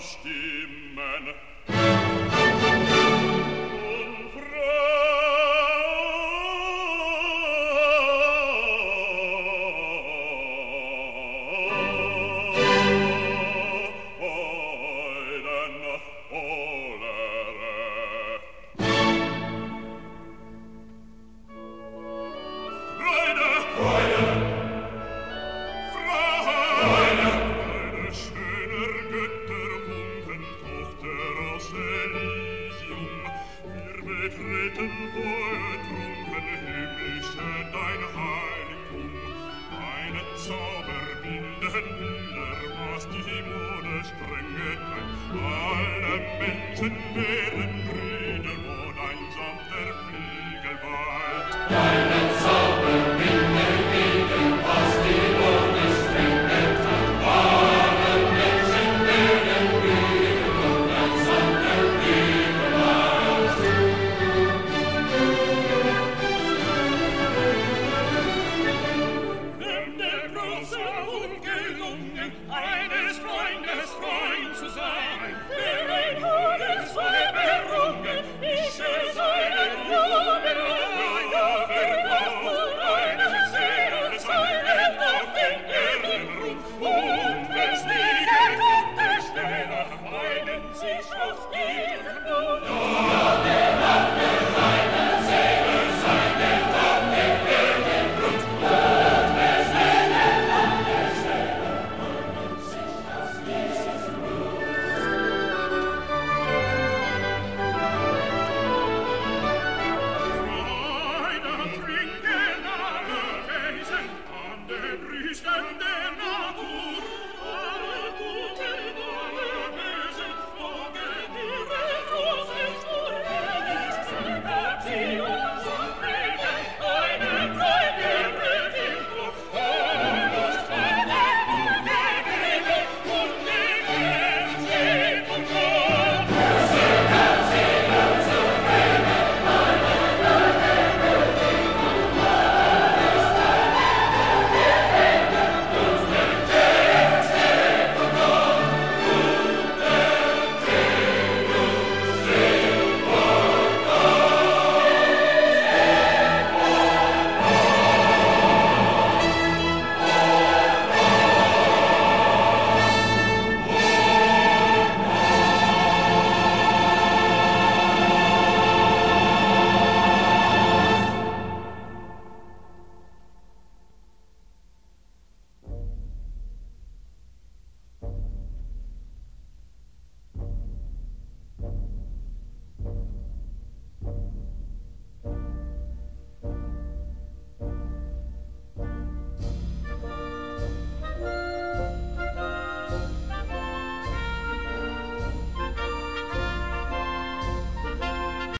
stimmen. zauberbinden Müller maß die Mode strenge. Alle Menschen wären grün,